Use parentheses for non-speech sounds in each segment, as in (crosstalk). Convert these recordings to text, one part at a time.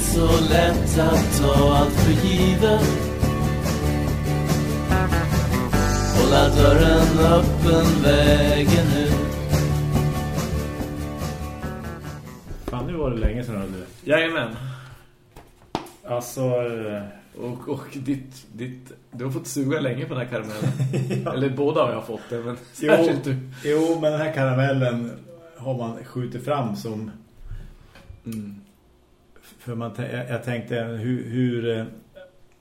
så lätt att ta allt för givet Hålla dörren öppen vägen ut Fan, nu var det länge sedan du. Jajamän. Alltså... eh, Och, och ditt, ditt, du har fått suga länge på den här karamellen. (laughs) Eller båda har jag fått det, men Jo, särskilt du. jo, men den här karamellen har man skjutit fram som... Mm. För man, jag, tänkte hur, hur, eh,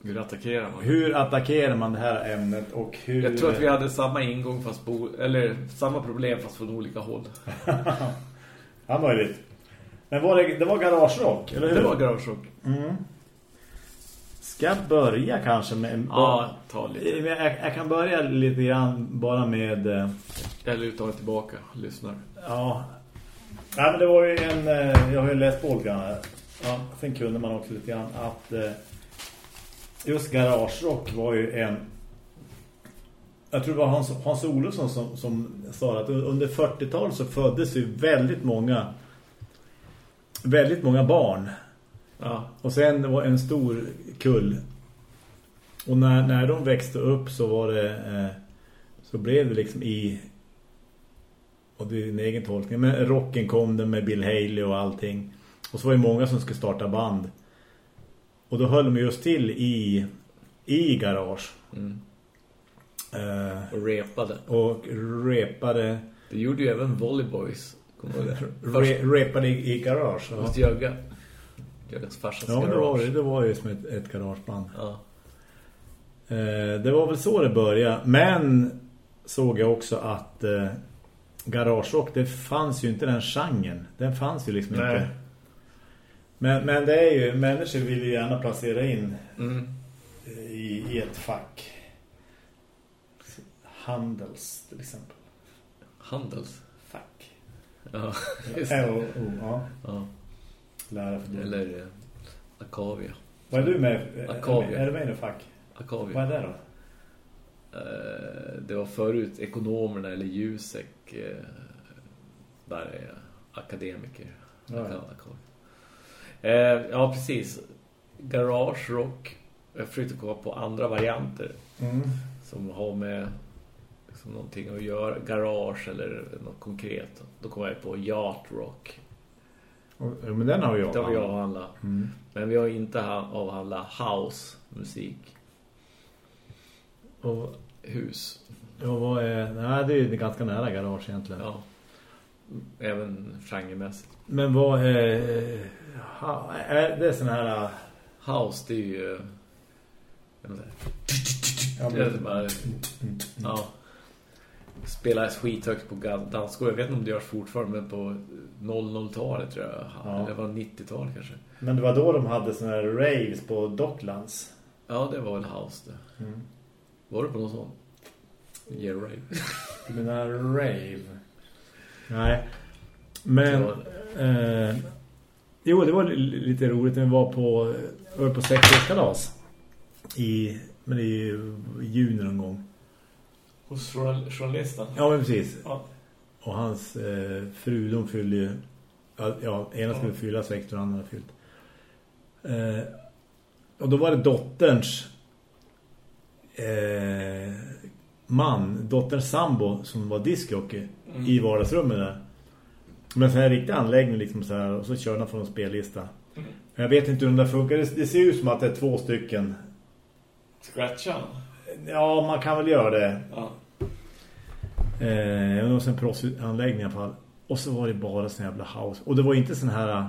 Hur attackerar man? hur attackerar man det här ämnet och hur... Jag tror att vi hade samma ingång fast bo, eller samma problem fast från olika håll. (laughs) Ja, möjligt. Men var det, det var garagerock, eller hur? Det var garagerock. Mm. Ska jag börja kanske med... Ja, ta lite. Jag, jag, jag kan börja lite grann bara med... eh, Jag lutar mig tillbaka, lyssnar. Ja. Nej, men det var ju en... eh, Jag har ju läst på här. Ja, sen kunde man också lite grann att... eh, Just garagerock var ju en... Jag tror det var Hans, Hans Olofsson som, som sa att under 40-talet så föddes ju väldigt många... Väldigt många barn. Ja. Och sen var en stor kull. Och när, när de växte upp så var det... Eh, så blev det liksom i... Och det är en egen tolkning. Men rocken kom den med Bill Haley och allting. Och så var det många som skulle starta band. Och då höll de just till i, i garage. Mm. Eh, Och repade. och repade... Det gjorde ju även Volleyboys. Re, repade i, i garage. Ja, hos Jögga. Jöggas farsas ja men det var, garage. det var ju som ett, ett garageband. Ja. Eh, det var väl så det började. Men såg jag också att eh, garagerock, det fanns ju inte den genren. Den fanns ju liksom Nej. inte. Men, men det är ju, människor vill ju gärna placera in Mm. eh, i, i ett fack. Handels till exempel. Handels. Fack. Ja, just det. O, ja. Ja. Lära för det. Eller eh, Akavia. Vad är du med? Akavia. Är du med i fack? Akavia. Vad är det då? Eh, det var förut ekonomerna eller Jusek eh, där är akademiker. Ja. Akavia. Eh, ja, precis. Garage rock. Jag försökte komma på andra varianter Mm. som har med liksom någonting att göra. Garage eller något konkret. Då kommer jag på yacht rock. Men den har jag. Det har vi avhandlat. Mm. Men vi har inte ha- avhandlat house-musik. Och, Hus. ja, vad är... Nej, det är ganska nära garage egentligen. Ja. Även genremässigt. Men vad är... Är det sån här... äh, House, det är ju... inte. Ja, Det är men, bara... Ja. Spelar skithögt på dansgård. Jag vet inte om det görs fortfarande, men på 00-talet tror jag. Ja. Eller var det 90-tal kanske. men det var då de hade såna här raves på Docklands. Ja, det var väl house det. Mm. Var du på någon sån? Yeah, right. Du menar rave? Nej. Men... Eh, jo, det var li- lite roligt när vi var på, var på sexårskalas. I, men i juni någon gång. Hos journal- journalisten? Ja, men precis. Ja. Och hans eh, fru, de fyllde ju... Ja, ja ena skulle fylla 16 och andra fyllt. Eh, och då var det dotterns eh, man, dotterns sambo som var diskjockey Mm. i vardagsrummet där. Men så här riktig anläggning liksom så här och så kör han från en spellista. Mm. Jag vet inte hur de där funkar. Det, det ser ut som att det är två stycken. Scratcha? Ja, man kan väl göra det. Ja. Eh, det var en proffsanläggning i alla fall. Och så var det bara sån jävla house. Och det var inte sån här...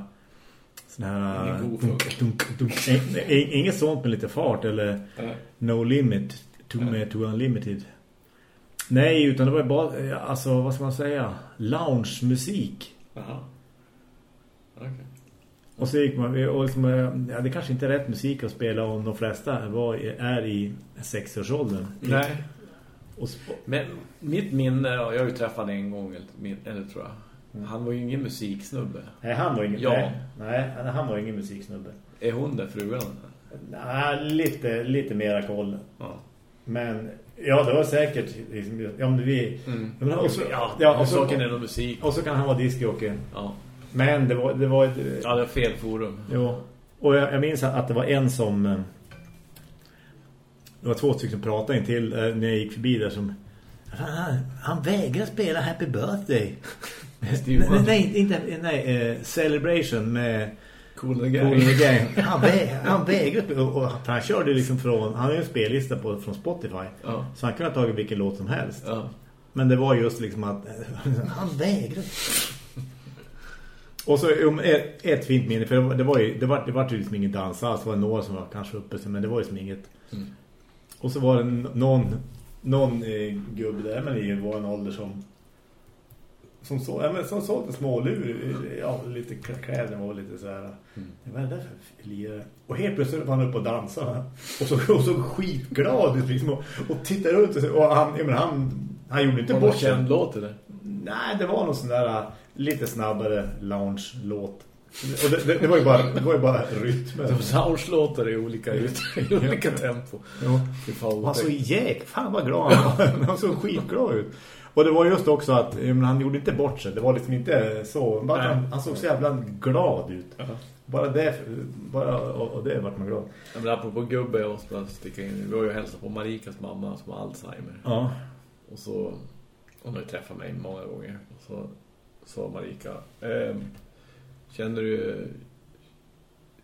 Sån här... Dunk, dunk, dunk. Inget sånt med lite fart eller Nej. no limit to, med to unlimited. Nej, utan det var bara, eh, alltså vad ska man säga? Lounge-musik. Jaha. Okej. Och så gick man, och liksom, eh, ja, det kanske inte är rätt musik att spela om de flesta var, är i sexårsåldern. Nej. Och, Men mitt minne, ja, jag har ju träffat en gång, eller, tror jag. Han var ju ingen musiksnubbe. nej, han var ingen, Ja. nej, nej, han var ingen musiksnubbe. Är hon där frugan? Nej, lite, lite mera koll. Ja. Men, ja, det var säkert liksom, ja, men vi... Mm. Men och så, ja, ja, och, så, saken är nog musik. och så kan han vara diskjockey. Ja. Men det var, det var ett... ja, det var fel forum. Jo. Och jag, jag minns att det var en som... eh, Det var två stycken som pratade in till eh, när jag gick förbi där som... "Fan, Han, han vägrar spela Happy Birthday. (laughs) Nej, nej, inte, nej eh, Celebration med Cool Cool Gang. and the Gang. (laughs) Han, vä han vägrar spela. Och, och han körde liksom från... Han har ju en spellista på, från Spotify. Ja. Så han kunde ha tagit vilken låt som helst. Ja. Men det var just liksom att (laughs) han vägrade. Och så um, ett, ett fint minne, för det var, det var ju det var, det var ju liksom ingen dans alls. Det var några som var kanske uppe, men det var ju som inget. Mm. Och så var det någon, någon eh, gubbe där, men i vår ålder som som så, ja, men som såg lite smålur, ja, lite k- kläderna var lite så här. Mm. Vad är det för lirare? Och helt plötsligt var han uppe och dansade. Och så, och så skitglad ut liksom, och, och tittade runt och, och han, jag menar, han, han gjorde inte bort sig. känd låt eller? Nej, det var någon sån där uh, lite snabbare lounge-låt. Och det, det, det var ju bara, det var ju bara rytmen. (laughs) Soundslåtar i olika, i (laughs) olika tempo. Ja. Han vad så tänkt. jäk, fan vad glad han var. Han såg skitglad ut. Och det var just också att menar, han gjorde inte bort sig. Det var liksom inte så. Bara han, han såg så jävla glad ut. Ja. Bara det, bara, och, och det vart man glad. Ja, men apropå gubbe, jag måste sticka in. Vi var ju och hälsade på Marikas mamma som har Alzheimer. Ja. Och så, hon har ju träffat mig många gånger. Och så sa Marika, ehm, känner du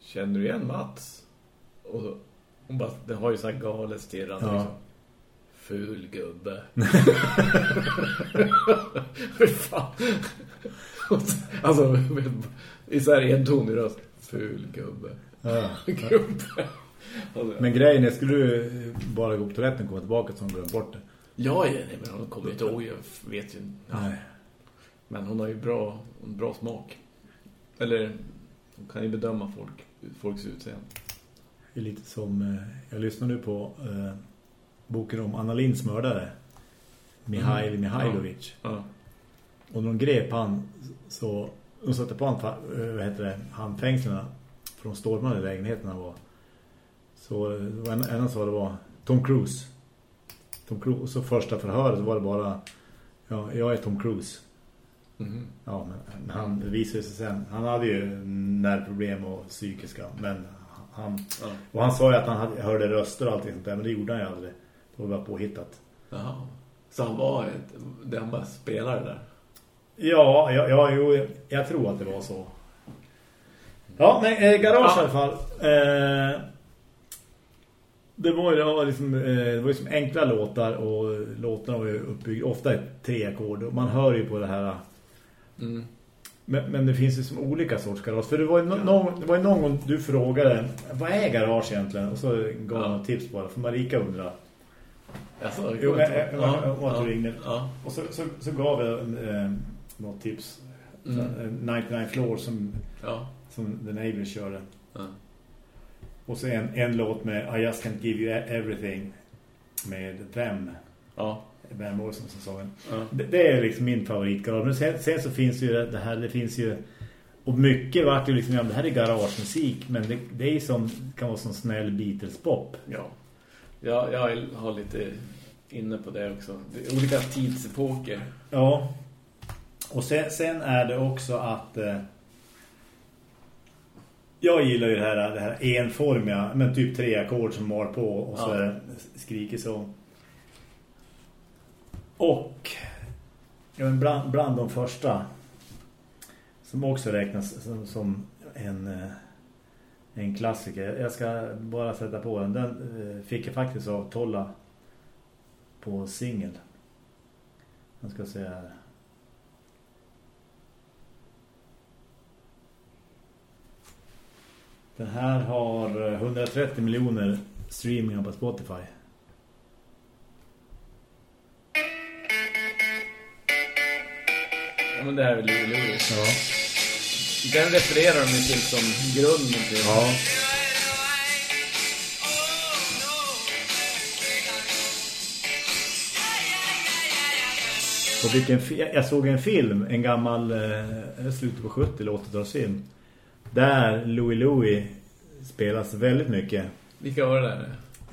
känner du igen Mats? Och så, hon bara, det har ju så här galet stirrande Ja. liksom. Ful gubbe. (laughs) Fan. alltså, i här en ton i röst. Ful gubbe. ja. Gubbe. Alltså, Men grejen är, skulle du bara gå på toaletten och komma tillbaka så hon glömt bort det? Ja, ja, nej, men hon kommer inte ihåg, jag vet ju. Nej. Men hon har ju bra, bra smak. Eller, hon kan ju bedöma folk, folks utseende. Det är lite som, eh, jag lyssnar nu på eh, boken om Anna Linds mördare. Mihail Mm. Mihailovic. Ja. Och när de grep han så, de satte på han, eh, vad heter det, handfängslarna från stormade lägenheterna var. Så det en, en sa det var Tom Cruise. Tom Cruise, och så första förhöret var det bara, ja, jag är Tom Cruise. Mhm. Ja, men, han visade sig sen, han hade ju nervproblem och psykiska, men han, Ja. och han sa ju att han hade, hörde röster och allting sånt där, men det gjorde han ju aldrig. Det var bara påhittat. Jaha. Så han var ett, det han bara spelade där. Ja, ja, ja jo, jag tror att det var så. Ja, men eh, garage Ja. i alla fall. Eh, det var ju det var liksom, eh, det var ju som enkla låtar och låtarna var ju uppbyggda ofta i tre ackord. Och man hör ju på det här. Mm. Men, men det finns ju som olika sorts garage. För det var ju, no, någon, det var ju någon gång du frågade vad är garage egentligen? Och så gav Ja. man tips bara. För Marika undrar. Alltså, Jo, men, ja, jag måste ja, ringa. ja. Och så, så, så gav jag eh, något tips. Mm. Mm. 99 Floor som Ja. som The Neighbors körde. Ja. Och så en, en låt med I Just Can't Give You Everything med Them. Ja. Van Morrison som sa. Ja. Det, det är liksom min favoritgarage. Men sen, sen så finns ju det här, det finns ju och mycket vart ju liksom, ja, det här är garagemusik men det, det är som, kan vara som snäll Beatles-pop. Ja. Ja. Jag har lite inne på det också. Det är olika tidsepoker. Ja. Och sen, sen är det också att eh, jag gillar ju det här, det här enformiga, men typ tre ackord som mar på och så Ja. skriker så. Och ja, men bland, bland de första som också räknas som, som en, eh, en klassiker. Jag ska bara sätta på den. Den eh, fick jag faktiskt av Tolla på singel. Jag ska säga här. Den här har eh, 130 miljoner streamingar på Spotify. Ja, men det här är väl Louie. Ja. Den refererar de till som grunden till. Ja. Och vilken jag såg en film, en gammal eh, slutet på 70 eller 80-talsfilm. Där Louie Louie spelas väldigt mycket. Vilka var det där?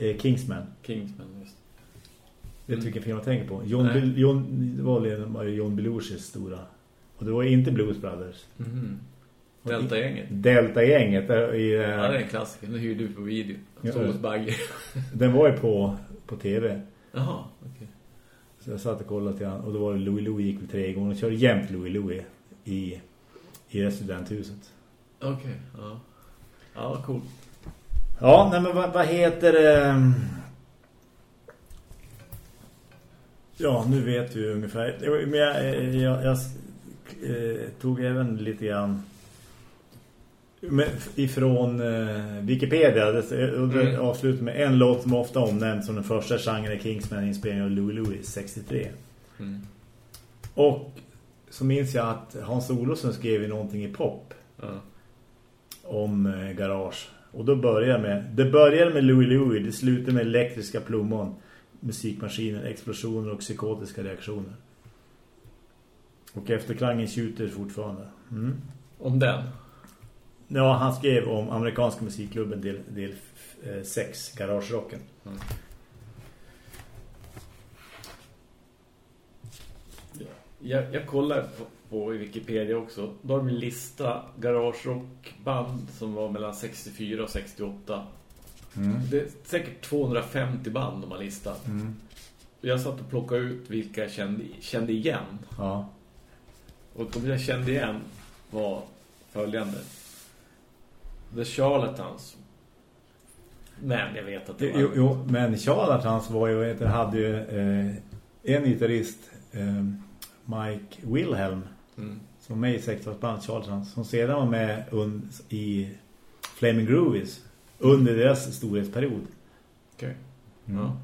Eh, Kingsman. Kingsman, just. Vet du Mm. vilken film jag tänker på? John, Nej. Bil- John, det var John Belushis stora. Och det var inte Blues Brothers. Mhm. Delta-gänget. Delta-gänget. I, eh, Ja, det är en klassiker. Den hyrde du på video. Hos Bagge. (laughs) Den var ju på, på tv. Jaha, okej. Så jag satt och kollade till han. Och då var det Louis Louis gick väl tre gånger. Och körde jämt Louis Louis i, i residenthuset. Okej, ja. Ja, vad coolt. Ja, nej men vad, vad heter det? Ja, nu vet vi ungefär. Men jag, jag, jag, eh, tog även lite grann ifrån eh, Wikipedia. Och det Mm. avslutar med en låt som ofta omnämns som den första genren i Kingsman inspelningen av Louis Louis 63. Mm. Och så minns jag att Hans Olofsson skrev någonting i pop Ja. om eh, garage. Och då börjar med det börjar med Louis Louis, det slutar med elektriska plommon, musikmaskiner, explosioner och psykotiska reaktioner. Och efterklangen tjuter fortfarande. Mm. Om den? Ja, han skrev om amerikanska musikklubben del, del 6, garagerocken. Mm. Jag, jag kollar på, på Wikipedia också. Då har de en lista garagerockband som var mellan 64 och 68. Mm. Det är säkert 250 band de har listat. Mm. Jag satt och plockade ut vilka jag kände, kände igen. Ja. Och de jag kände igen var följande. The Charlatans. Men jag vet att det var... Jo, jo, men Charlatans var ju, du, hade ju eh, en gitarrist, eh, Mike Wilhelm, Mm. som var med i 60-talsband Charlatans, som sedan var med i Flaming Groovies under deras storhetsperiod. Okej. Mm. Ja.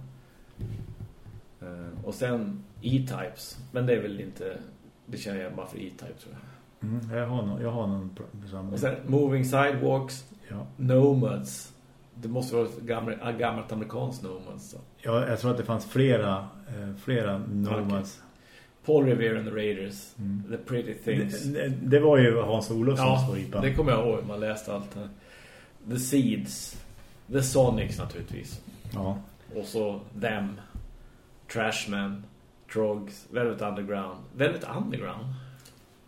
Eh, och sen E-Types. Men det är väl inte... Det känner jag bara för E-Type tror jag. Mm, jag har någon, jag har någon samma. Och sen Moving Sidewalks, Ja. Nomads. Det måste vara ett gammalt, ett gammalt amerikanskt Nomads. Då. ja, jag tror att det fanns flera, eh, flera Nomads. Paul Revere and the Raiders. Mm. The Pretty Things. Det, det, det var ju Hans Olofssons Ja, favoritband. det kommer jag ihåg. Man läste allt här. The Seeds. The Sonics naturligtvis. Ja. Och så Them. Trashman. Trogs. Velvet Underground. Velvet Underground?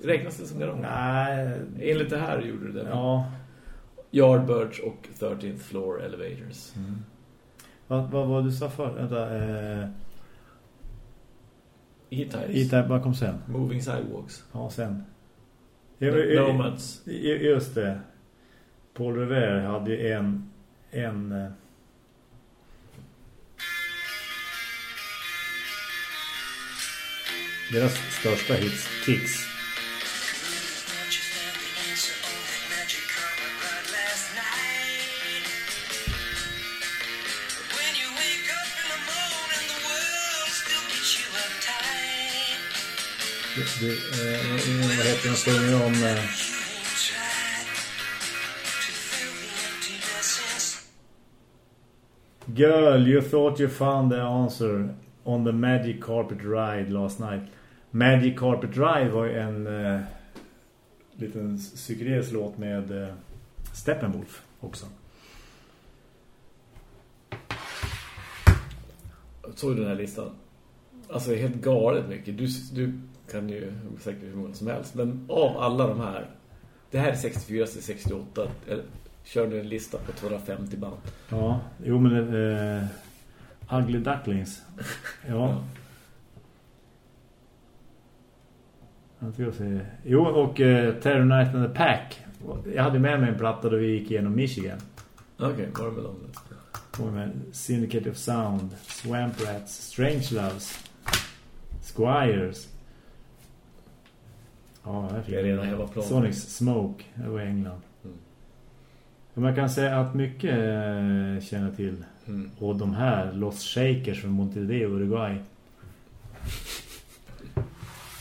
Räknas det som det då? Nej. Enligt det här gjorde det det. Ja. Yardbirds och 13th Floor Elevators. Mm. Vad, vad var du sa för? Vänta. Eh, E-Types. E-Type, vad kom sen? Moving Sidewalks. Ja, sen. Nomads. Just det. Paul Revere hade ju en... en eh, deras största hits, Kicks. Det, eh, vad heter den sjunger om... Eh, Girl, you thought you found the answer on the Magic Carpet Ride last night. Magic Carpet Ride var ju en eh, liten psykedelisk låt med eh, Steppenwolf också. Såg du den här listan? Alltså helt galet mycket. Du, du kan ju säkert hur många som helst. Men av alla de här. Det här är 64 till 68. Eller, kör du en lista på 250 band. Ja, jo men eh, Ugly Ducklings. Ja. Jag ska se. Jo, och eh, Terror Night and the Pack. Jag hade med mig en platta då vi gick igenom Michigan. Okej, okay, var det med dem? Och med Syndicate of Sound, Swamp Rats, Strange Loves, Squires. Ja, det är Det är redan hela planen. Sonics Smoke, var England. Mm. Man kan säga att mycket eh, känner till. Mm. Och de här, Los Shakers från Montevideo, Uruguay.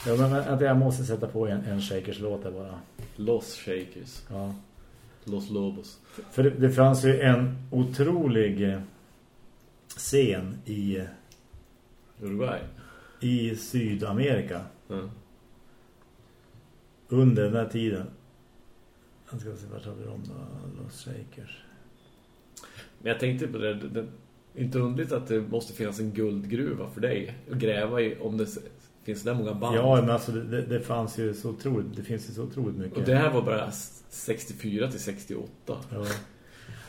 Ja, men att jag måste sätta på en, en Shakers-låt där bara. Los Shakers. Ja. Los Lobos. För det, det fanns ju en otrolig eh, scen i, Uruguay. i Sydamerika Mm. Under den här tiden. Jag ska se vart vi dem då? Los Shakers. Men jag tänkte på det, det, inte underligt att det måste finnas en guldgruva för dig att gräva i om det Finns det många band? Ja, men alltså det, det fanns ju så otroligt, det finns ju så otroligt mycket. Och det här var bara 64 till 68. Ja.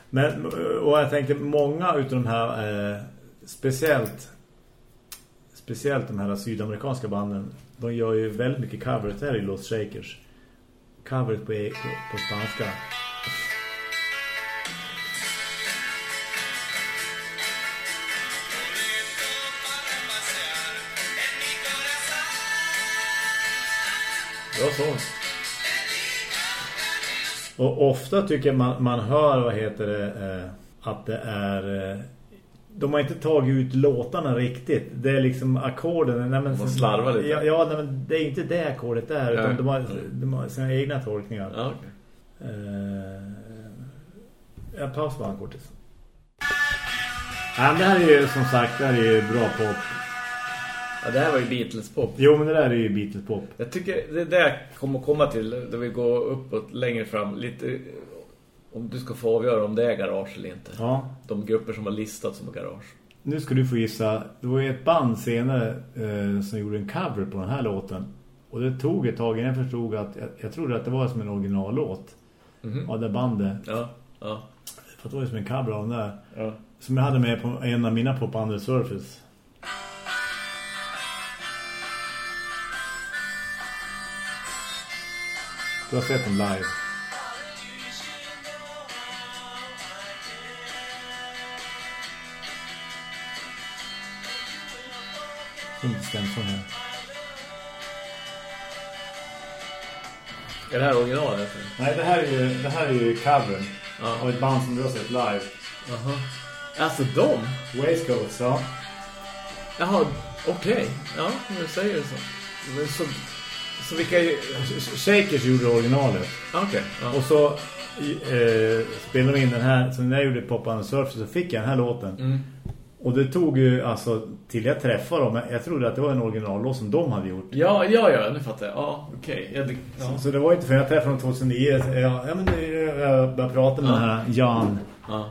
Men, och jag tänkte, många utav de här, eh, speciellt speciellt de här sydamerikanska banden, de gör ju väldigt mycket coveret här i Los Shakers. Coveret på, e- på, på spanska. Bra sång. Och ofta tycker man, man hör, vad heter det, eh, att det är... Eh, de har inte tagit ut låtarna riktigt. Det är liksom ackorden. Nej, men, De slarvar lite. Ja, ja nej, men det är inte det ackordet där. Utan de har, de har sina egna tolkningar. Ja, okej. Eh, jag pausar bara en kortis. Ja, det här är ju som sagt, det här är ju bra pop. Ja, det här var ju Beatles-pop. Jo, men det där är ju Beatles pop. Jag tycker det är det jag kommer komma till då vi går uppåt längre fram. Lite om du ska få avgöra om det är garage eller inte. Ja. De grupper som har listat som garage. Nu ska du få gissa. Det var ju ett band senare eh, som gjorde en cover på den här låten. Och det tog ett tag innan jag förstod att jag, jag trodde att det var som en originallåt Mhm. av det bandet. Ja, ja, För det var ju som en cover av den där. ja. Som jag hade med på en av mina Pop Under Surface. Du har sett dem live. Inte stämfång här. Är det här originalet? Nej, det här är ju, det här är ju covern Ja. av ett band som du har sett live. Aha. Alltså de? Waistcoats, ja. Jaha, okej. Ja, om du säger det så. Så. Så vilka. Shakers gjorde originalet. Okej. Ja. Och så eh, spelade de in den här. Så när jag gjorde Pop on Surf så fick jag den här låten. Mm. Och det tog ju alltså till jag träffade dem. Jag trodde att det var en originallåt som de hade gjort. Ja, ja, ja, nu fattar jag. Ja, okej. Ja, det- ja. Så, så det var inte för jag träffade dem 2009. så Jag, ja, men jag började prata med Ja. den här Jan ja.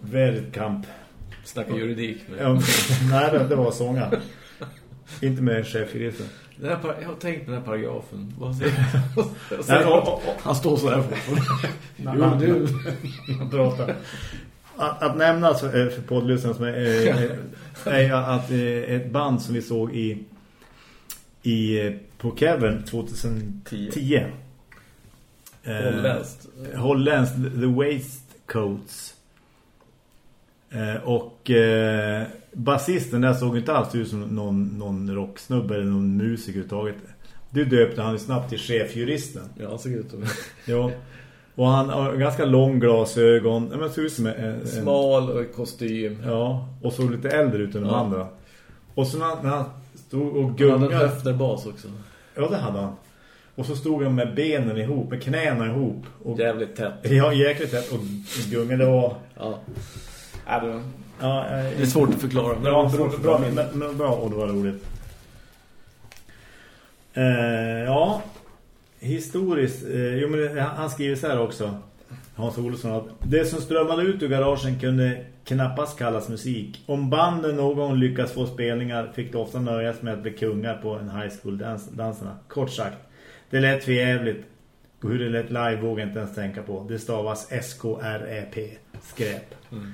Verdkamp. Snacka juridik. Ja, (laughs) nej, det, det var sångaren. inte med chefjuristen. Den här, par- jag har tänkt på den här paragrafen. Vad säger (laughs) Vad Nej, säger och- Han står så här fortfarande. Jo, du (laughs) pratar. Att, att nämna eh, för poddlyssnarna som är, är, är ju att eh, ett band som vi såg i, i eh, på Kevin 2010. Eh, Holländskt. Holländskt The Waistcoats. Eh, och eh, basisten där såg inte alls ut som någon, någon rocksnubbe eller någon musiker överhuvudtaget. Du döpte han snabbt till chefjuristen. Ja, han såg ut som Jo. Och han har ganska lång glasögon. Ja, Men ser ut som en, en, smal och kostym. Ja, och såg lite äldre ut än de Ja. andra. Och så när, när han stod och Han hade en gungade... höfterbas också. Ja, det hade han. Och så stod han med benen ihop, med knäna ihop. Och, Jävligt tätt. ja, jäkligt tätt. Och gungade och... Ja. Ja, det, Ja, det är svårt att förklara. men Bra, det var bra, bra, förklara. men, men bra och det var roligt. Eh, ja, historiskt. Eh, jo, men det- han skriver så här också. Hans Olsson att det som strömmade ut ur garagen kunde knappast kallas musik. Om banden någon gång lyckas få spelningar fick det ofta nöjas med att bli kungar på en high school dans danserna. Kort sagt, det lät för jävligt. Och hur det lät live vågar jag inte ens tänka på. Det stavas S-K-R-E-P. Skräp. Mm.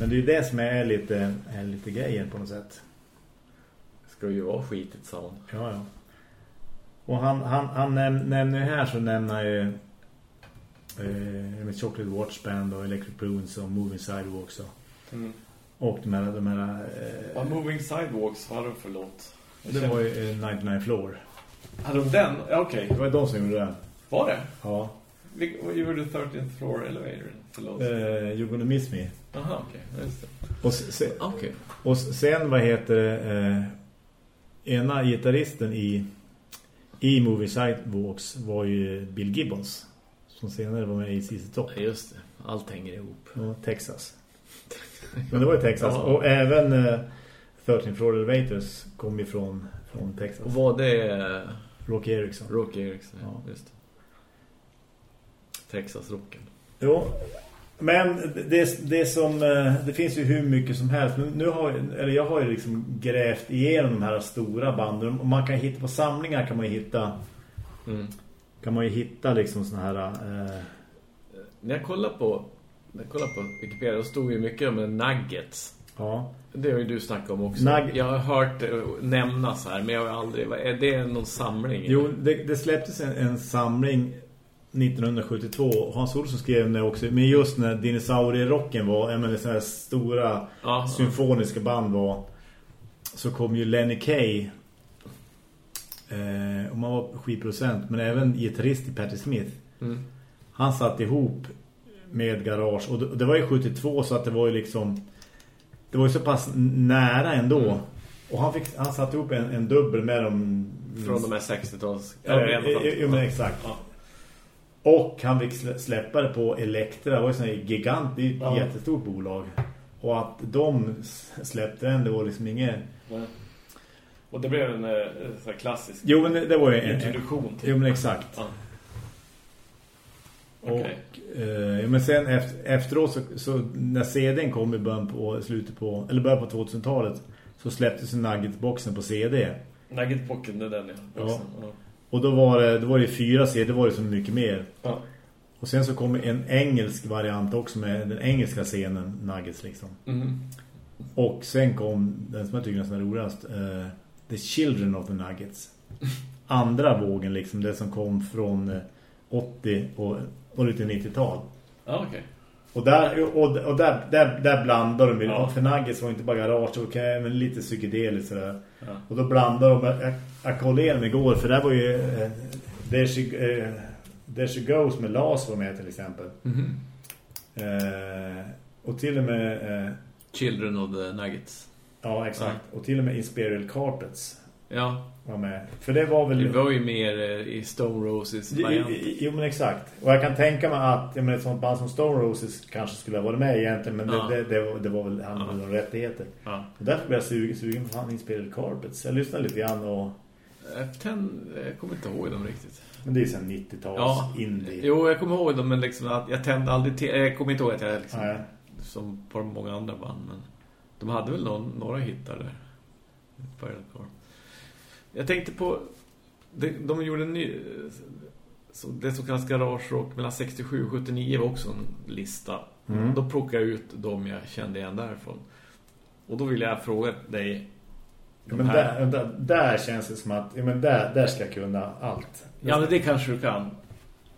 Men det är ju det som är lite, är lite grejen på något sätt. Ska ju vara skitigt, sa han. Ja, ja. Och han, han, han näm, nämner här så nämner han ju eh, med Chocolate Watch Band och Electric Prunes och Moving Sidewalks och, och de här, de här Ja, eh, Moving Sidewalks, vad hade de för låt? det var ju eh, 99 Floor. Hade de den? Ja, okej. Det var de som gjorde den. Var det? Ja. Vad gjorde 13th Floor Elevator? låt? Eh, You're Gonna Miss Me. Aha, okej. Ja, Just det. Och, se, Okej. och sen, vad heter det, eh, ena gitarristen i i Moving Sidewalks var ju Bill Gibbons. Som senare var med i CC Top. Ja, just det. Allt hänger ihop. Ja, Texas. Men det var ju Texas. Ja. Och även eh, 13 Floor Elevators kom ifrån från Texas. Och var det Rocky Erickson. Rocky Erickson? Ja. Ja, just det. Texas-rocken. Jo. Men det, det som eh, det finns ju hur mycket som helst. Nu, nu har eller jag har ju liksom grävt igenom de här stora banden och man kan hitta på samlingar kan man ju hitta Mm. kan man ju hitta liksom såna här eh, När jag kollar på när jag kollar på Wikipedia då stod ju mycket om nuggets. ja. Det har ju du snackat om också. Nug- Jag har hört det nämnas här men jag har aldrig är det någon samling? Jo, det, det släpptes en, en samling 1972. Hans Olsson skrev det också. Men just när dinosaurierocken var, jag menar sådana stora Ja, symfoniska band var så kom ju Lenny Kay eh, och man var skivproducent men även gitarrist i Patti Smith. Mm. Han satt ihop med Garage och det, det var ju 72 så att det var ju liksom det var ju så pass nära ändå. Mm. Och han, fick, han satte ihop en, en dubbel med dem Från de här 60-tals... Ja, en av dem. jo, men exakt. Ja. Och han fick slä- släppa det på Elektra. Det var ju här gigant, det är ett Ja. jättestort bolag. Och att de släppte den, det var liksom inget... Nej. Och det blev en eh, här klassisk Jo, men det, det var ju en... introduktion till. Jo, men exakt. Ja. Och, Okej. eh, ja, men sen efter, efteråt så, så när CDn kom i början på slutet på eller början på 2000-talet så släpptes Nugget-boxen på CD. Nugget Pocket, det är den ja. Ja. ja. Och då var det, då var det fyra CD, det var det så mycket mer. ja. Och sen så kom en engelsk variant också med den engelska scenen Nuggets liksom. Mhm. Och sen kom den som jag tycker är nästan roligast eh, The Children of the Nuggets. (laughs) Andra vågen liksom, det som kom från eh, 80 och, och lite 90-tal. Ja, okej. Och där, och, och där, där, där blandar de. Ja. För Nuggets var inte bara garage, okay, men lite psykedeliskt sådär. Ja. Och då blandar de, jag, jag kollade igenom igår, för där var ju eh, There, She, eh, There She Goes med Lars var med till exempel. Mhm. Eh, och till och med eh, Children of the Nuggets. ja exakt och till och med Imperial Carpets Ja, var med. För det var väl det var ju mer eh, i Stone Roses variant. Jo men exakt. Och jag kan tänka mig att jag menar, ett sånt band som Stone Roses kanske skulle ha varit med egentligen men Ja. det, det, det, var, det var väl han hade ja. rättigheter. Ja. Och därför blev jag sugen, sugen på fan Imperial Carpets. Jag lyssnade lite grann och Jag, tänd, jag kommer inte ihåg dem riktigt. men det är sen 90-tals Ja, indie. jo jag kommer ihåg dem men liksom att jag tände aldrig till, jag kommer inte ihåg att jag liksom, Nej. som på många andra band men de hade väl någon, några hittar där. Pirate. Jag tänkte på de, de gjorde en ny det som kallas Garage Rock mellan 67 och 79 var också en lista. Mm. Då plockade jag ut de jag kände igen därifrån. Och då vill jag fråga dig Men där, där, där känns det som att ja, men där, där ska jag kunna allt. Ja, men det kanske du kan.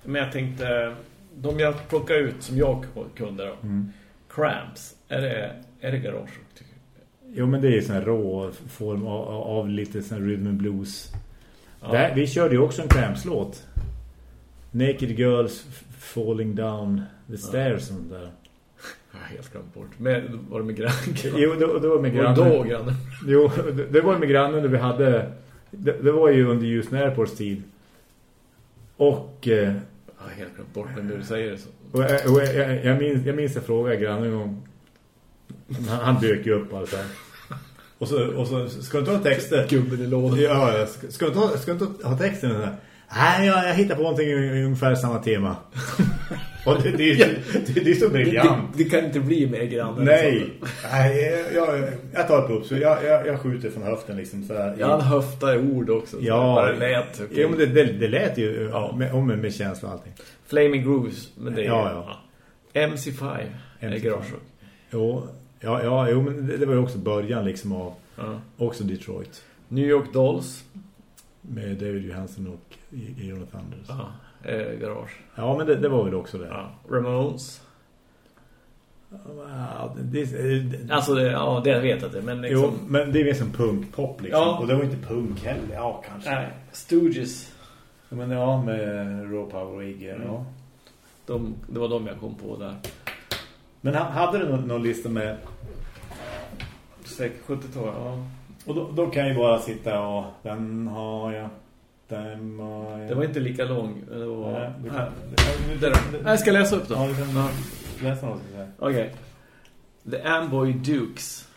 Men jag tänkte, de jag plockar ut som jag kunde då. Mm. Cramps, är det, är det garage rock, tycker? Jo men det är sån här rå form av, av lite sån här rhythm and blues. Ja. Där, vi körde ju också en Cramps-låt. Naked Girls Falling Down the Stairs. Sånt där. Jag har helt glömt bort. Men var det med grannen? Jo, det, det var med Var grannen. då grannen? Jo, det, det var med grannen när vi hade... Det, det var ju under Houston Airports tid. Och, eh, Jag har helt glömt bort men du säger det så. och, jag- och jag, jag, minns, jag minns jag frågade grannen om... Han, han dök ju upp alltså. Och så, och så ska du inte ha texter? Gubben i lådan. Ja, ska, ska, du inte ha, ska du inte ha texten? Där? Nej, jag, jag hittar på någonting i, ungefär samma tema. (laughs) och det, det, det, det, det är så briljant. Det, det kan inte bli mer grannen. Nej, nej jag, jag, jag tar upp upp så jag, jag, jag skjuter från höften liksom så här. Ja, han höftar i ord också. så Ja, Bara lät. okej. ja, men det, det, det lät ju Ja. med, om med, med känsla och allting. Flaming Grooves, men det är Ja, ja. MC5 är MC5. garage rock. Jo, ja, ja, jo, men det, var ju också början liksom av Ja. också Detroit. New York Dolls. Med David Johansson och I- Jonathan Anders. Ja, Ja, eh, garage. men det, det var väl också det. Ja. Ramones. Ja, det, det, det, Alltså, det, ja, det jag vet att det men liksom... Jo, men det är mer som punkpop liksom. Ja. Och det var inte punk heller. Ja, kanske. Nej, Stooges. Ja, Men ja, med Raw Power och Iggy. Mm. Ja. De, det var de jag kom på där. Men ha- hade du någon, någon lista med... Säkert 70-tal, ja. Och då, då kan jag ju bara sitta och... Den har jag. Den har jag. Det var inte lika lång. Det var... Nej, du kan, här. jag ska läsa upp då. Ja, du kan läsa något. Okej. The Amboy Dukes.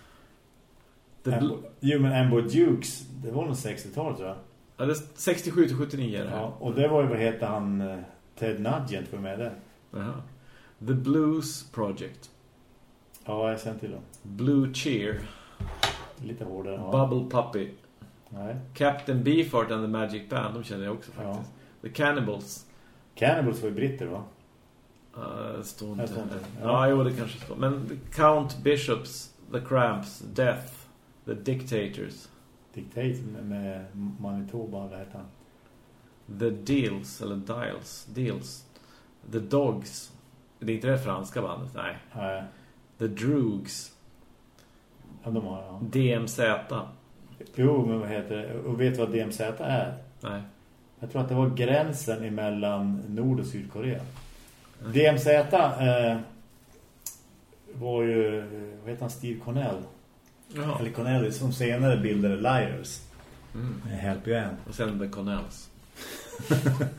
The Ambo, jo, men Ambo Dukes, det var nog 60-talet tror jag. ja, det är 67 till 79 är det här. Ja, och det var ju, vad heter han, eh, Ted Nugent för med det. Jaha. The Blues Project. Ja, jag känner till dem. Blue Cheer. Lite hårdare. Ja. Bubble Puppy. Nej. Captain Beefheart and the Magic Band. De känner jag också faktiskt. The Cannibals. Cannibals var ju britter va? Uh, står inte. inte. Ja. Ja. jo, det kanske står. Men Count Bishops, The Cramps, Death, The Dictators, Dictate med, med Manitoba, vad heter han? The Deals, eller Dials, Deals, The Dogs. Det är inte det franska bandet, nej. Nej. The Droogs, Ja, de har, ja. DMZ. Jo, men vad heter det? Och vet du vad DMZ är? Nej. Jag tror att det var gränsen emellan Nord- och Sydkorea. DMZ eh, var ju, eh, vad heter han, Steve Cornell? Jaha. Eller Cornell som senare bildade Liars. Mm. Med Help You End. Och sen The Cornells. (laughs)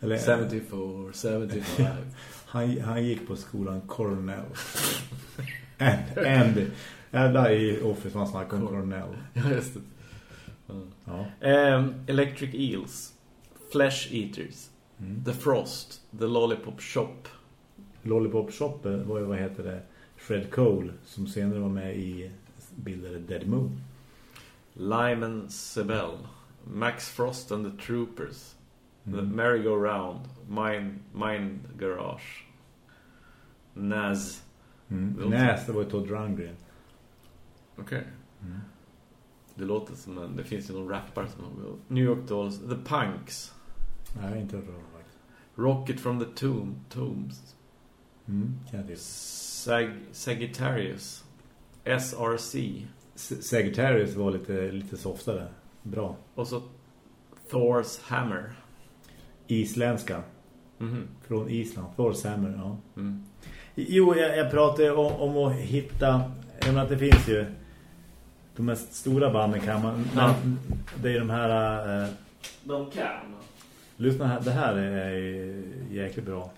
Eller, 74, 75. (laughs) han, han gick på skolan Cornell. and, and där i Office man snackar om Cornell. ja, just det. Ja. Ehm, Electric Eels, Flesh Eaters, Mm. The Frost, The Lollipop Shop. Lollipop Shop var ju, vad heter det? Fred Cole som senare var med i bildade Dead Moon. Lyman Sebel, Max Frost and the Troopers, The Mm. Merry-Go-Round, Mind, Mind Garage, Naz. Mm. Näs, det var ju Todd Rundgren. Okej. Mm. Det låter som en... Det finns ju någon rappare som har... New York Dolls, The Punks, Nej, inte hört faktiskt. Rocket from the Tomb, Tombs, Mm. Kan jag. Sag, Sagittarius, SRC, S- Sagittarius var lite, lite softare. Bra. och så Thor's Hammer. Isländska. Mhm. Från Island. Thor's Hammer, ja. Mm. Jo, jag, jag pratade om, om att hitta... Jag menar att det finns ju... De mest stora banden kan man... Ja. Men det är de här... Eh, De kan. lyssna här. Det här är jäkligt bra.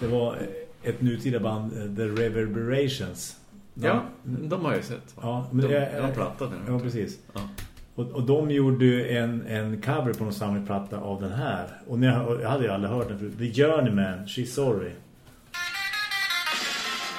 Det var ett nutida band, eh, The Reverberations. Ja, de har jag sett. Ja, men de, jag- de har plattat nu. Ja, precis. Ja. Och, och de gjorde en, en cover på någon samlingsplatta av den här. Och jag, jag hade ju aldrig hört den förut. The Journeyman, She's Sorry.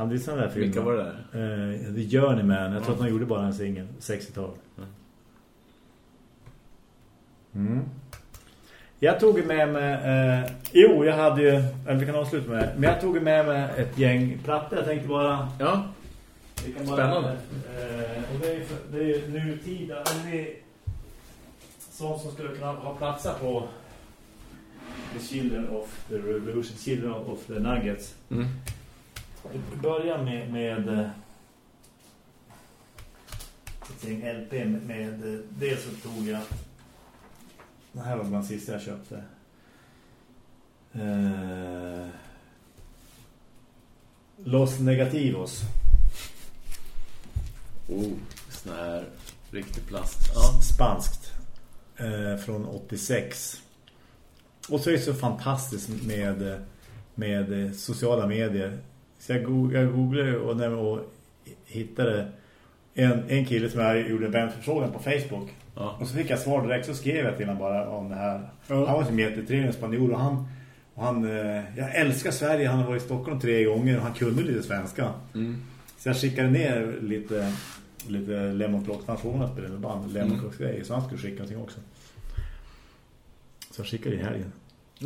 Han ju sån där film. Vilka var det där? Eh, The Journeyman. Jag tror att han gjorde bara en singel. 60-tal. Mm. Mm. Jag tog med mig... Eh, jo, jag hade ju... Eller vi kan avsluta med. Men jag tog med mig ett gäng plattor. Jag tänkte bara... Ja, Vi kan bara Spännande. eh, och det är, det är nutida... Eller det är sånt som skulle kunna ha platser på The Children of the Revolution. Children of the Nuggets. mm. Vi börjar med, med eh, ett gäng LP med, med eh, dels så tog jag det här var bland sista jag köpte. Eh, Los Negativos. Oh, sån här riktig plast. Ja. spanskt. Eh, från 86 och så är det så fantastiskt med med eh, sociala medier så jag, go jag googlade och, när- och hittade en, en kille som jag gjorde en vänförfrågan på Facebook Ja. och så fick jag svar direkt så skrev jag till honom bara om det här Ja. han var som jättetrevlig spanjor och han, och han eh, jag älskar Sverige, han har varit i Stockholm tre gånger och han kunde lite svenska Mm. så jag skickade ner lite lite Lemonplock för han får att spela med band Lemonplocksgrejer så han skulle skicka någonting också. Så jag skickade i helgen.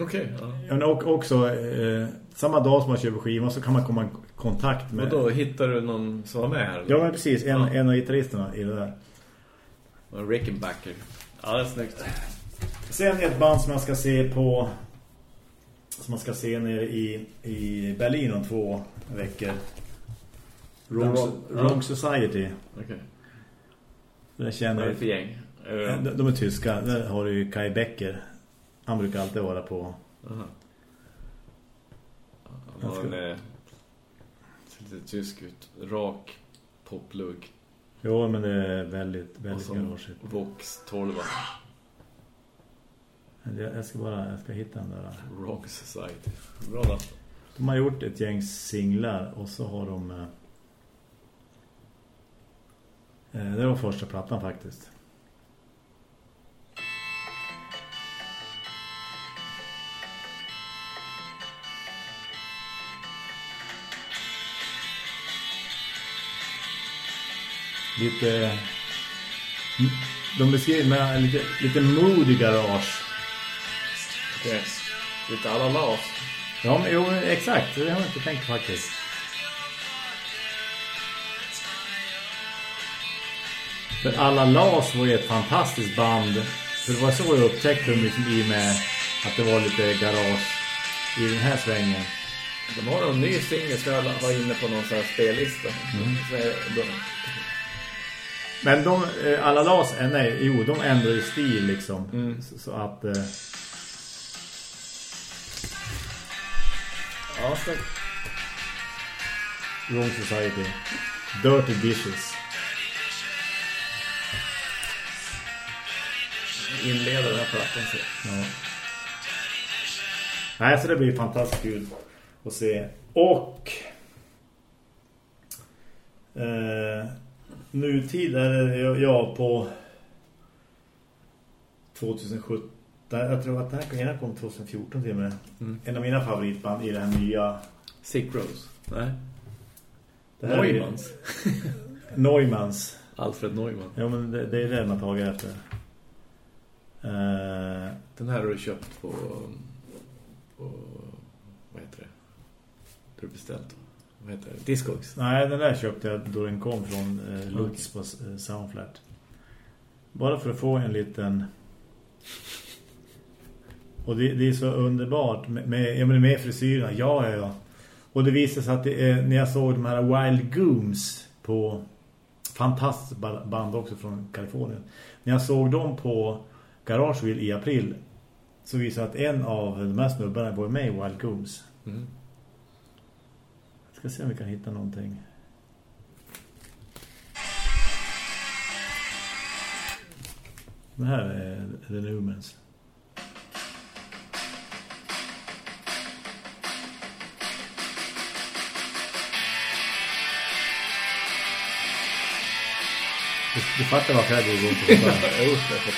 Okej, ja. Ja, men och, också eh, samma dag som man köper skivan så kan man komma i kontakt med... Och då hittar du någon som var med här? Ja men precis, en, Ja. en av gitarristerna i det där. En Rickenbacker. Ja, det är snyggt. Sen ett band som man ska se på som man ska se nere i, i Berlin om två veckor. Wrong, Wrong. Society. Okej. Den Vad är det för gäng? De, de är tyska. Där har du ju Kai Becker. Han brukar alltid vara på Aha. Han ska- är lite tysk ut. Rak poplugg. Jo, men det är väldigt, väldigt garageigt. Vox 12. Jag, ska bara jag ska hitta den där. Wrong Society. Bra namn. De har gjort ett gäng singlar och så har de... eh, Eh, det var första plattan faktiskt. Lite... De beskriver med lite, lite moody garage. Okej. Lite alla las. Ja, men, jo, exakt. Det har jag inte tänkt faktiskt. För alla Las var ju ett fantastiskt band. För det var så jag upptäckte dem liksom i och med att det var lite garage i den här svängen. De har en ny singel som jag var inne på någon sån här spellista. Så de, Men de, eh, alla Las, eh, nej, jo, de ändrar ju stil liksom. Mm. Så, så att... Eh, ja, snyggt. Wrong Society. Dirty Dishes. Inleder den här plattan. Så. Ja. Nej, så det blir fantastiskt kul att se. Och eh, nutid är jag, på 2017. Jag tror att den här ena kom 2014 till med. Mm. En av mina favoritband i det här nya. Sick Rose. Nej. Det här är- Neumans. (laughs) Neumans. Alfred Neumann. Ja, men det, det är det man tagit efter. Eh, Den här har du köpt på... på vad heter det? Du har beställt. Vad heter det? Discogs. Nej, den där köpte jag då den kom från eh, Lutz på eh, Soundflat. Bara för att få en liten... Och det, det är så underbart med, med, med frisyrerna. Ja, ja, ja. Och det visade sig att det är, när jag såg de här Wild Gooms på fantastiskt ba- band också från Kalifornien. När jag såg dem på Garageville i april så visade att en av de här snubbarna var med i Wild Gooms. Mm. Ska se om vi kan hitta någonting. Det här är The Newmans. Du, du fattar varför jag går runt (laughs) det-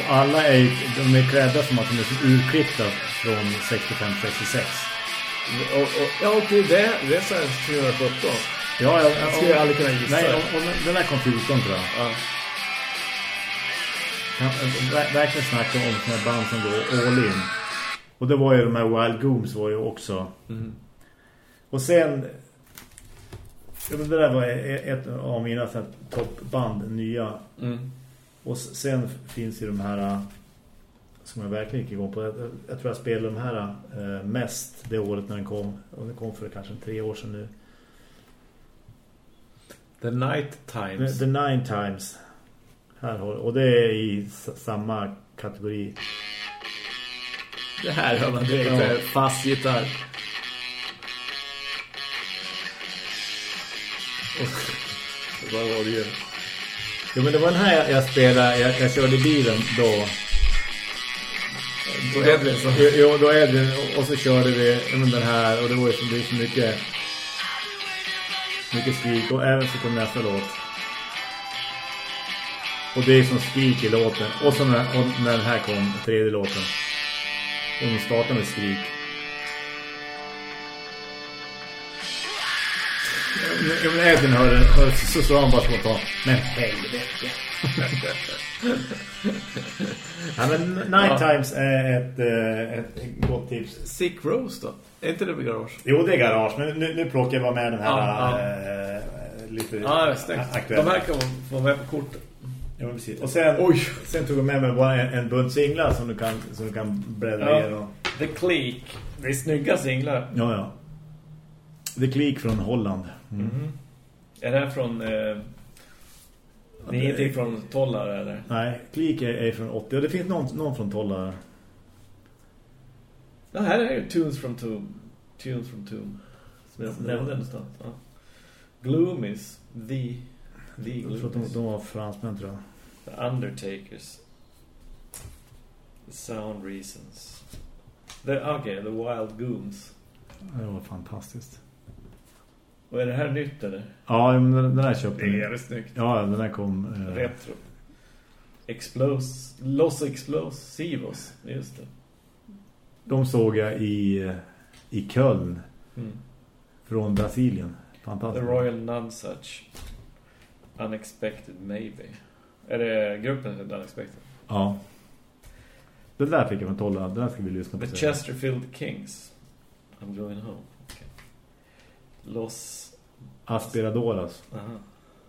Och alla är, de är klädda som att de är så urklippta från 65-66. och, och, ja, okej, det, det är så här 2017. Ja, jag, Jag skulle aldrig kunna gissa. Nej, och, och den här kom 14 tror jag. Ja. kan ver- verkligen snacka om här band som går all in. Och det var ju de här Wild Gooms var ju också. Mm. Och sen ja, men det där var e- ett av mina toppband, nya. Mm. Och sen finns ju de här som jag verkligen inte går på. Jag, jag tror jag spelade de här äh, mest det året när den kom. Och den kom för kanske tre år sedan nu. The Night The, Times. The Nine Times. Här har, och det är i samma kategori. Det här hör man direkt. Ja. Fast gitarr. Vad var det ju? Jo, men det var den här jag, jag spelade. Jag, jag körde bilen då. Då är det så. Jo, då är det. Och så körde vi den här. Och det var ju så, det så mycket... Mycket skrik. Och även så kom nästa låt. Och det är som skrik i låten. Och så när, och när den här kom, tredje låten. Och de startar med skrik. Ja, men Edvin hörde, hörde så sa han bara spontant. Men helvete. (laughs) ja, men Night Ja. Times är ett, eh, ett gott tips. Sick Rose då? Är inte det garage? Jo, det är garage. Men nu, nu plockar jag bara med den här Ja, eh, lite Ja, aktuella. De här kan man få med på kortet. Ja, precis. Och sen, Oj. sen tog jag med mig bara en, en bunt singlar som du kan, som du kan bläddra Ja. igenom. The Click. Det är snygga singlar. Ja, ja. The Click från Holland. Mm. Är det här från... Eh, det är ingenting från Tollar eller? Nej, Click är, är från 80. Och det finns någon, någon från 12 där. Ja, här är ju Tunes from Tomb. Tunes from Tomb. Som jag nämnde någonstans. Ja. Gloomies. The, the Jag tror att de, Gloomies. de var fransmän tror jag. The Undertakers. The Sound Reasons. The, okay, The Wild Goons. Det var fantastiskt. Och är det här nytt eller? Ja, men den, den här köpte Det är jävligt snyggt. Ja, den här kom... Eh, Retro. Explos Los Explosivos. Just det. de såg jag i, i Köln Mm. från Brasilien. The Fantastiskt. Royal Nunsuch. Unexpected Maybe. Är det gruppen som heter Unexpected? Ja. Den där fick jag från Tolla. Den där ska vi lyssna på. The. Chesterfield Kings. I'm going home. Los... Aspiradoras. Aha.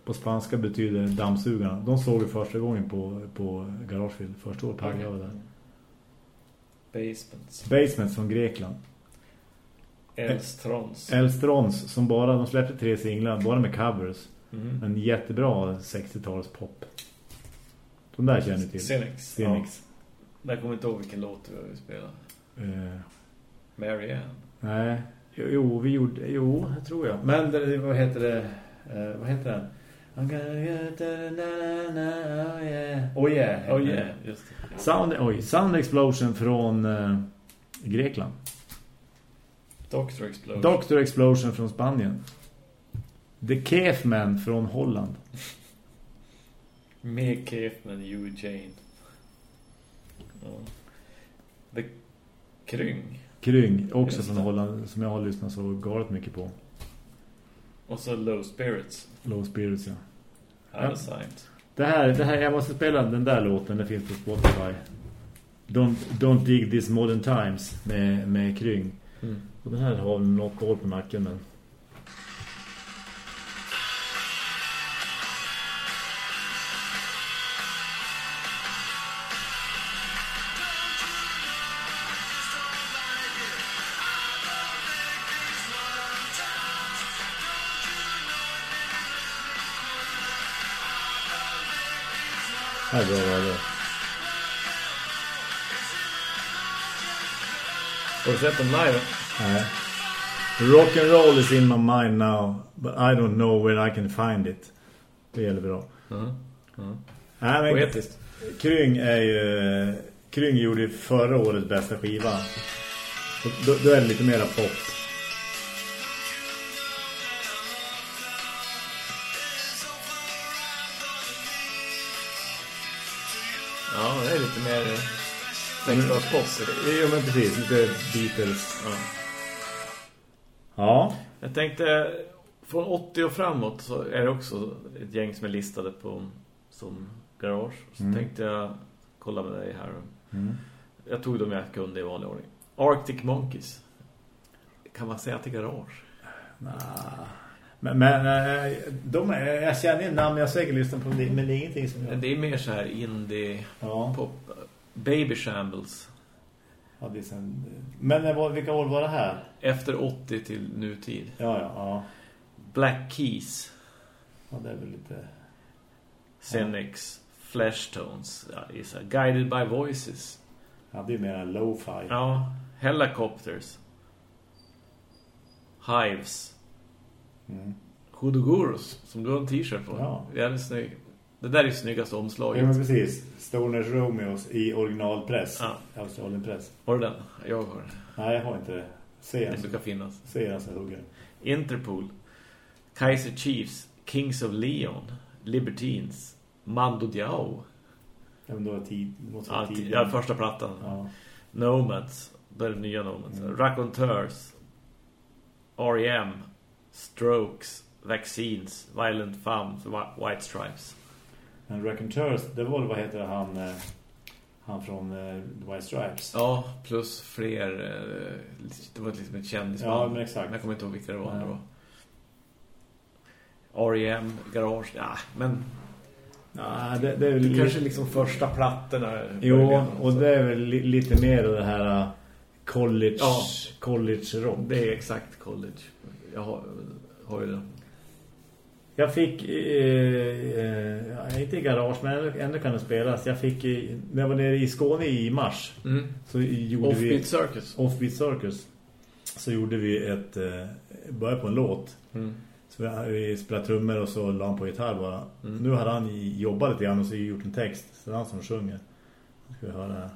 På spanska betyder dammsugarna. De såg vi första gången på, på Garagefield. Första året okay. jag var där. Basements. Basements från Grekland. Elstrons. Elstrons som bara, de släppte tre singlar, bara med covers. Mm. En jättebra 60-tals pop. De där känner ni till. Xenix. Xenix. Ja. Jag kommer inte ihåg vilken låt vi spelade. Eh, Mary Ann. nej, jo, vi gjorde, jo, det tror jag. Men det, vad heter det? Eh, vad heter den? I'm gonna get the na, na, na, oh yeah. Oh yeah. Oh yeah, just det. Sound, oj, Sound Explosion från eh, Grekland. Doctor Explosion. Doctor Explosion från Spanien. The Caveman från Holland. Med Kaefman, You Jane. Ja. The Kryng. Kryng, också Just från det. Holland, som jag har lyssnat så galet mycket på. Och så Low Spirits. Low Spirits, ja. Unsigned. Det här, det här, jag måste spela den där låten, den finns på Spotify. Don't, don't dig this modern times med, med Kryng. Mm. Och den här har något år på nacken, men... Här är bra radio. Har du sett dem live? Nej. Rock and roll is in my mind now, but I don't know where I can find it. Det gäller bra. Mm. Mm. Nej, men Poetiskt. Kryng är ju... Kryng gjorde förra årets bästa skiva. Då, då är det lite mera pop. Ja, det är lite mer eh, 60-talspop. Jo, men precis. Lite Beatles. Ja. Ja. Jag tänkte, från 80 och framåt så är det också ett gäng som är listade på som garage. Så Mm. tänkte jag kolla med dig här. Mm. Jag tog dem jag kunde i vanlig ordning. Arctic Monkeys. Kan man säga till garage? Nah. Men, men eh, de jag känner ju namn, jag säkert lyssnat på det, men det är ingenting som jag... Det är mer så här indie Ja, pop. Baby Shambles. ja det är sen... Men vilka år var det här? Efter 80 till nutid. Ja, ja, ja. Black Keys. Ja, det är väl lite... Tones. Ja, så här, Guided by Voices. Ja, det är mer lo-fi. Ja, Helicopters. Hives. Mm. Hodogurus, som du har en t-shirt på. Ja. Jävligt snygg. Det där är snyggaste Ja, omslaget. men precis. Stoners Romeos i originalpress. Ja. Australienpress. Har du den? Jag har den. Nej, jag har inte det. Ser Den jag, brukar finnas. ser jag så hugger. Interpol. Kaiser Chiefs. Kings of Leon. Libertines. Mando Diao. Ja, men då är tid. Måste Ja, tid. ja, första plattan. Ja. Nomads. Då är det nya Nomads. Mm. Raconteurs. R.E.M. Strokes. Vaccines. Violent Femmes. Whi- White Stripes. Men Raconteurs, det var vad heter han... eh, Han från eh, White Stripes. Ja, plus fler. eh, Det var liksom ett kändisband. Ja, men exakt. Jag kommer inte ihåg vilka det var. Nej. Var. R.E.M. Garage. Ja, men Ja, det, det är väl det kanske liksom första plattorna. Jo, och det är väl li, lite mer det här college, Ja. college rock. Det är exakt college. Jag har, har ju den. Jag fick, eh, eh, inte i garage, men ändå kan det spelas. Jag fick, eh, när jag var nere i Skåne i mars, Mm. så gjorde Offbeat vi... Circus. Offbeat Circus. Så gjorde vi ett, eh, började på en låt. Mm. Så vi, vi spelade trummor och så la han på gitarr bara. Mm. Nu hade han jobbat lite grann och så gjort en text. Så det är han som sjunger. Nu ska vi höra här.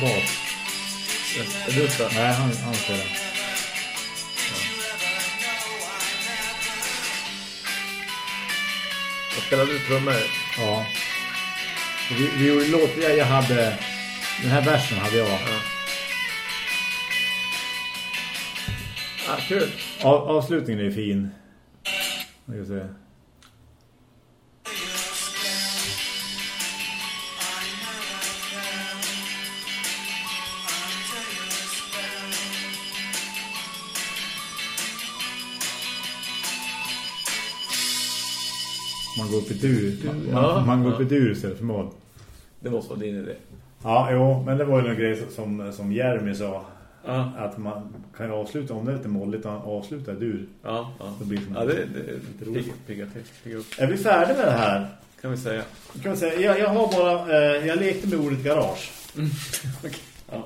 Bas. Är du så? Nej, han, han spelar. Jag spelade du trummor? Ja. Vi, vi gjorde låt, jag, jag hade... Den här versen hade jag. Ja. Ah, kul. Av, avslutningen är fin. Jag ska se. Man går upp i dur. Man, Ja, man, man går ja. istället för mål. Det måste vara din idé. Ja, jo, men det var ju en grej som, som Jeremy sa. Ja, Att man kan avsluta, om det är lite måligt, avsluta dur. ja, ja. Det blir som Ja, det, det pigga, pigga. Pigga upp, Är vi färdiga med det här? kan vi säga. Kan man säga, jag, jag har bara, eh, jag lekte med ordet garage. (laughs) Ja.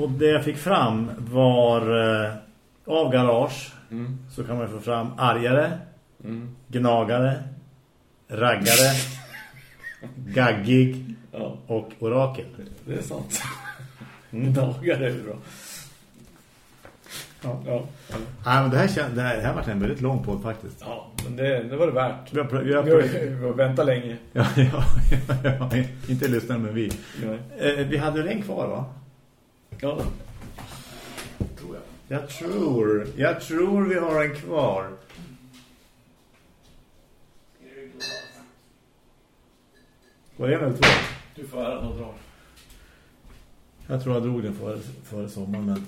Och det jag fick fram var eh, av garage Mm. så kan man få fram argare, Mm. gnagare, raggare, gaggig Ja, och orakel. det är sant. (laughs) Dagar är bra. Ja. Ja. Nej, men det här, kän- det här, det här var en väldigt lång podd faktiskt. ja, men det, det var det värt. Vi har, vi har, Vi har, väntat länge. ja, (laughs) ja, ja, ja, inte lyssnare men vi. Eh, vi hade en kvar va? Ja, Tror jag. Jag tror, jag tror vi har en kvar. Var det en eller två? du får äran att dra. Jag tror jag drog den före, före sommaren men...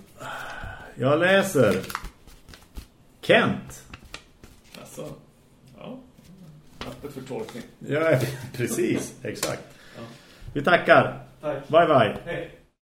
Jag läser. Kent. Alltså, ja. Öppet för tolkning. Ja, (laughs) precis. Exakt. Ja. Vi tackar. Tack. Bye bye. Hej.